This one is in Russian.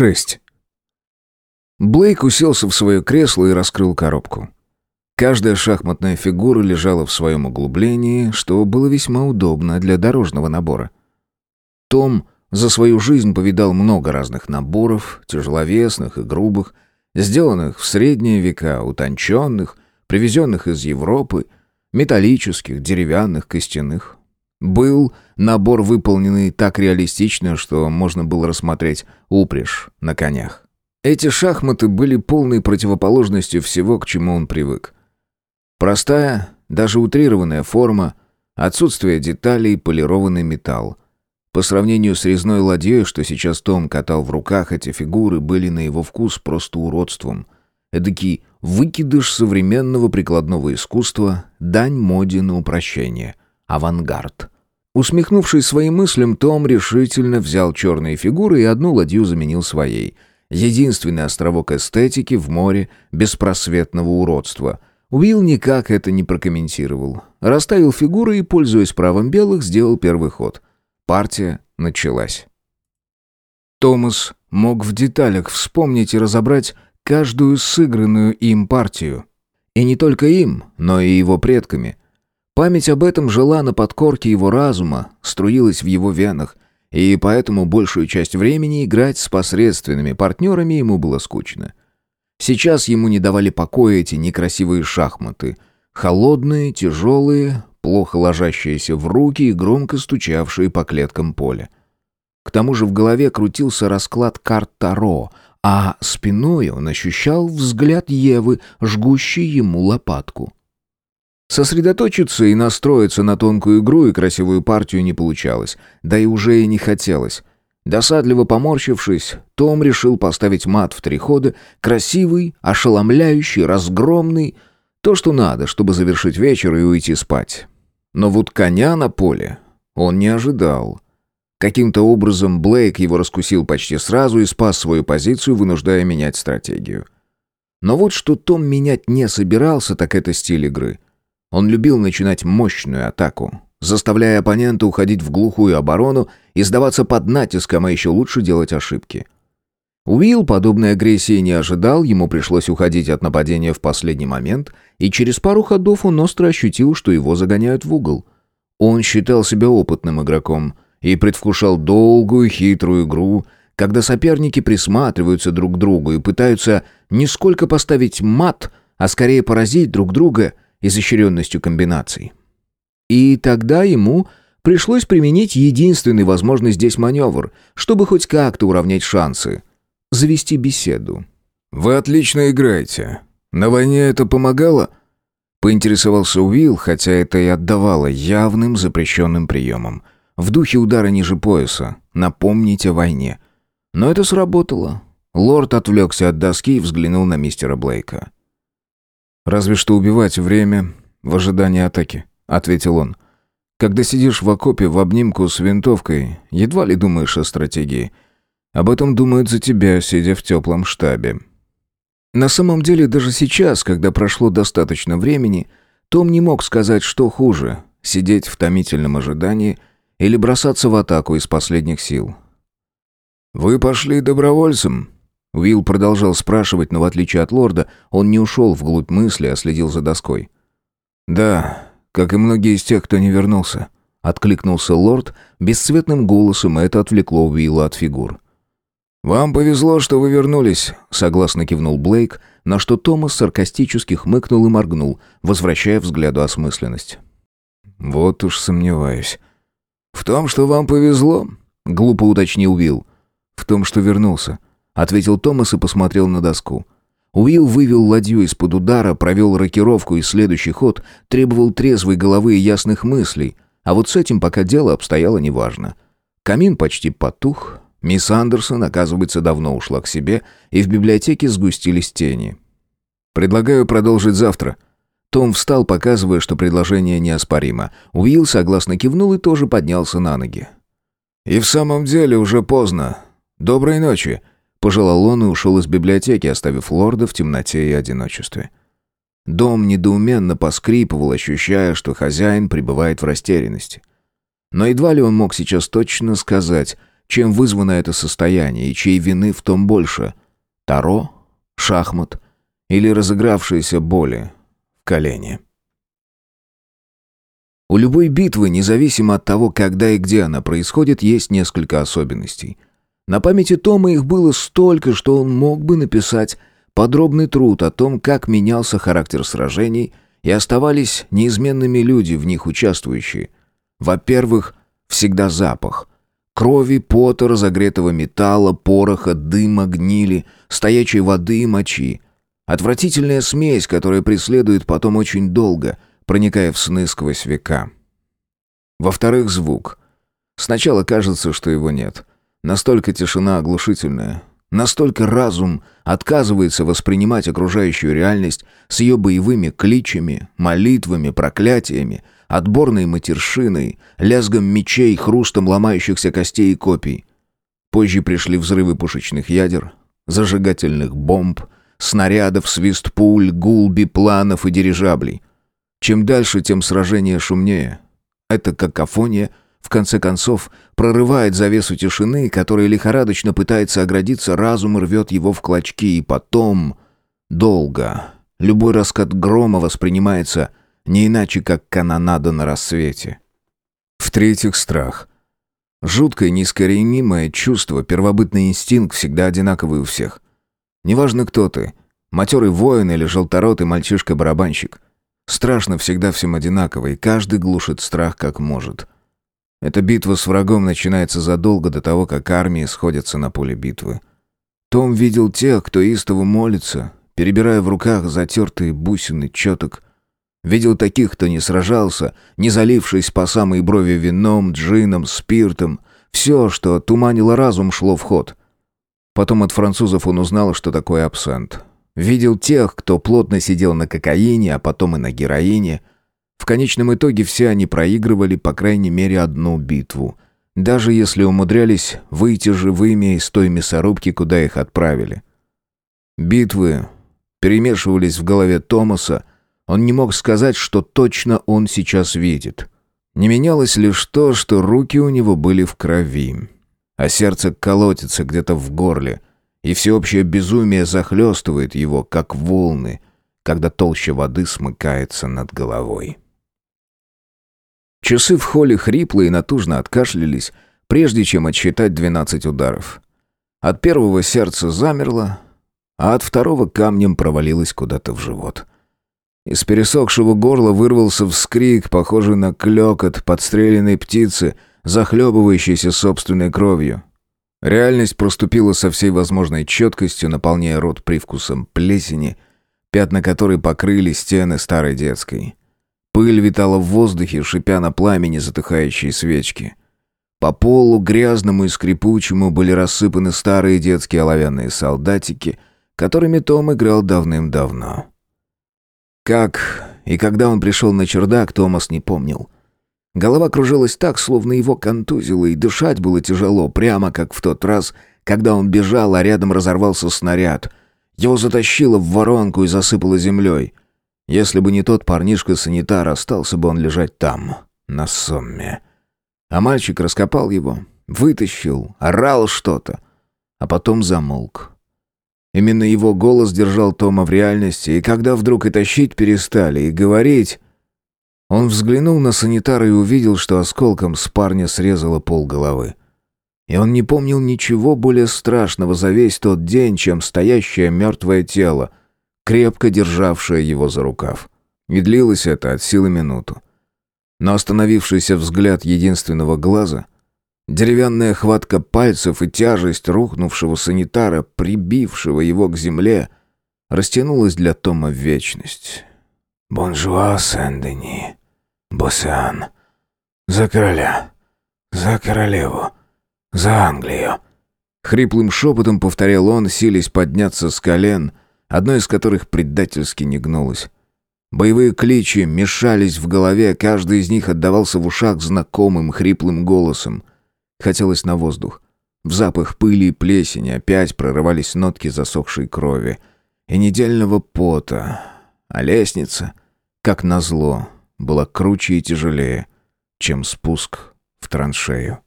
6. Блейк уселся в свое кресло и раскрыл коробку. Каждая шахматная фигура лежала в своем углублении, что было весьма удобно для дорожного набора. Том за свою жизнь повидал много разных наборов, тяжеловесных и грубых, сделанных в средние века, утонченных, привезенных из Европы, металлических, деревянных, костяных. Был набор, выполненный так реалистично, что можно было рассмотреть упряжь на конях. Эти шахматы были полной противоположностью всего, к чему он привык. Простая, даже утрированная форма, отсутствие деталей, полированный металл. По сравнению с резной ладьей, что сейчас Том катал в руках, эти фигуры были на его вкус просто уродством. Эдакий выкидыш современного прикладного искусства, дань моде на упрощение авангард. Усмехнувшись своим мыслям, Том решительно взял черные фигуры и одну ладью заменил своей. Единственный островок эстетики в море беспросветного уродства. Уилл никак это не прокомментировал. Расставил фигуры и, пользуясь правом белых, сделал первый ход. Партия началась. Томас мог в деталях вспомнить и разобрать каждую сыгранную им партию. И не только им, но и его предками. Память об этом жила на подкорке его разума, струилась в его венах, и поэтому большую часть времени играть с посредственными партнерами ему было скучно. Сейчас ему не давали покоя эти некрасивые шахматы. Холодные, тяжелые, плохо ложащиеся в руки и громко стучавшие по клеткам поля. К тому же в голове крутился расклад карт Таро, а спиной он ощущал взгляд Евы, жгущий ему лопатку. Сосредоточиться и настроиться на тонкую игру и красивую партию не получалось, да и уже и не хотелось. Досадливо поморщившись, Том решил поставить мат в три хода, красивый, ошеломляющий, разгромный, то, что надо, чтобы завершить вечер и уйти спать. Но вот коня на поле он не ожидал. Каким-то образом Блейк его раскусил почти сразу и спас свою позицию, вынуждая менять стратегию. Но вот что Том менять не собирался, так это стиль игры — он любил начинать мощную атаку, заставляя оппонента уходить в глухую оборону и сдаваться под натиском, а еще лучше делать ошибки. Уилл подобной агрессии не ожидал, ему пришлось уходить от нападения в последний момент, и через пару ходов он остро ощутил, что его загоняют в угол. Он считал себя опытным игроком и предвкушал долгую хитрую игру, когда соперники присматриваются друг к другу и пытаются не сколько поставить мат, а скорее поразить друг друга – изощренностью комбинаций. И тогда ему пришлось применить единственный возможный здесь маневр, чтобы хоть как-то уравнять шансы. Завести беседу. «Вы отлично играете. На войне это помогало?» Поинтересовался Уилл, хотя это и отдавало явным запрещенным приемом. В духе удара ниже пояса. Напомнить о войне. Но это сработало. Лорд отвлекся от доски и взглянул на мистера Блейка. «Разве что убивать время в ожидании атаки», — ответил он. «Когда сидишь в окопе в обнимку с винтовкой, едва ли думаешь о стратегии. Об этом думают за тебя, сидя в теплом штабе». На самом деле, даже сейчас, когда прошло достаточно времени, том не мог сказать, что хуже — сидеть в томительном ожидании или бросаться в атаку из последних сил. «Вы пошли добровольцем?» Уилл продолжал спрашивать, но в отличие от лорда, он не ушел вглубь мысли, а следил за доской. «Да, как и многие из тех, кто не вернулся», — откликнулся лорд бесцветным голосом, и это отвлекло Уилла от фигур. «Вам повезло, что вы вернулись», — согласно кивнул Блейк, на что Томас саркастически хмыкнул и моргнул, возвращая взгляду осмысленность. «Вот уж сомневаюсь». «В том, что вам повезло?» — глупо уточнил Уилл. «В том, что вернулся» ответил Томас и посмотрел на доску. Уилл вывел ладью из-под удара, провел рокировку и следующий ход требовал трезвой головы и ясных мыслей, а вот с этим пока дело обстояло неважно. Камин почти потух, мисс Андерсон, оказывается, давно ушла к себе, и в библиотеке сгустились тени. «Предлагаю продолжить завтра». Том встал, показывая, что предложение неоспоримо. Уилл согласно кивнул и тоже поднялся на ноги. «И в самом деле уже поздно. Доброй ночи», Пожелал он и ушел из библиотеки, оставив лорда в темноте и одиночестве. Дом недоуменно поскрипывал, ощущая, что хозяин пребывает в растерянности. Но едва ли он мог сейчас точно сказать, Чем вызвано это состояние и чьей вины в том больше? Таро? Шахмат? Или разыгравшиеся боли в колене? У любой битвы, независимо от того, когда и где она происходит, есть несколько особенностей. На памяти Тома их было столько, что он мог бы написать подробный труд о том, как менялся характер сражений и оставались неизменными люди, в них участвующие. Во-первых, всегда запах. Крови, пота, разогретого металла, пороха, дыма, гнили, стоячей воды и мочи. Отвратительная смесь, которая преследует потом очень долго, проникая в сны сквозь века. Во-вторых, звук. Сначала кажется, что его нет. Настолько тишина оглушительная, Настолько разум отказывается воспринимать окружающую реальность с ее боевыми кличами, молитвами, проклятиями, отборной матершиной, лязгом мечей, хрустом ломающихся костей и копий. Позже пришли взрывы пушечных ядер, зажигательных бомб, снарядов, свист пуль, гул бипланов и дирижаблей. Чем дальше, тем сражение шумнее. Это какофония — в конце концов, прорывает завесу тишины, которая лихорадочно пытается оградиться, разум рвет его в клочки, и потом... Долго. Любой раскат грома воспринимается не иначе, как канонада на рассвете. В-третьих, страх. Жуткое, неискоренимое чувство, первобытный инстинкт всегда одинаковый у всех. Неважно, кто ты, матерый воин или желторотый мальчишка-барабанщик. Страшно всегда всем одинаково, и каждый глушит страх как может. Эта битва с врагом начинается задолго до того, как армии сходятся на поле битвы. Том видел тех, кто истово молится, перебирая в руках затертые бусины четок. Видел таких, кто не сражался, не залившись по самой брови вином, джином, спиртом. Все, что туманило разум, шло в ход. Потом от французов он узнал, что такое абсент. Видел тех, кто плотно сидел на кокаине, а потом и на героине – в конечном итоге все они проигрывали по крайней мере одну битву, даже если умудрялись выйти живыми из той мясорубки, куда их отправили. Битвы перемешивались в голове Томаса, он не мог сказать, что точно он сейчас видит. Не менялось лишь то, что руки у него были в крови, а сердце колотится где-то в горле, и всеобщее безумие захлестывает его, как волны, когда толща воды смыкается над головой. Часы в холле хрипло и натужно откашлялись, прежде чем отсчитать двенадцать ударов. От первого сердце замерло, а от второго камнем провалилось куда-то в живот. Из пересохшего горла вырвался вскрик, похожий на клёкот подстреленной птицы, захлебывающейся собственной кровью. Реальность проступила со всей возможной четкостью, наполняя рот привкусом плесени, пятна которой покрыли стены старой детской. Пыль витала в воздухе, шипя на пламени затыхающие свечки. По полу, грязному и скрипучему, были рассыпаны старые детские оловянные солдатики, которыми Том играл давным-давно. Как и когда он пришел на чердак, Томас не помнил. Голова кружилась так, словно его контузило, и дышать было тяжело, прямо как в тот раз, когда он бежал, а рядом разорвался снаряд. Его затащило в воронку и засыпало землей. Если бы не тот парнишка-санитар, остался бы он лежать там, на сомме. А мальчик раскопал его, вытащил, орал что-то, а потом замолк. Именно его голос держал Тома в реальности, и когда вдруг и тащить перестали, и говорить... Он взглянул на санитара и увидел, что осколком с парня срезало пол головы. И он не помнил ничего более страшного за весь тот день, чем стоящее мертвое тело, крепко державшая его за рукав. И длилось это от силы минуту. Но остановившийся взгляд единственного глаза, деревянная хватка пальцев и тяжесть рухнувшего санитара, прибившего его к земле, растянулась для Тома в вечность. «Бонжуа, Сен-Дени, Боссан, за короля, за королеву, за Англию». Хриплым шепотом повторял он, силясь подняться с колен, одно из которых предательски не гнулось. Боевые кличи мешались в голове, каждый из них отдавался в ушах знакомым хриплым голосом. Хотелось на воздух. В запах пыли и плесени опять прорывались нотки засохшей крови и недельного пота. А лестница, как назло, была круче и тяжелее, чем спуск в траншею.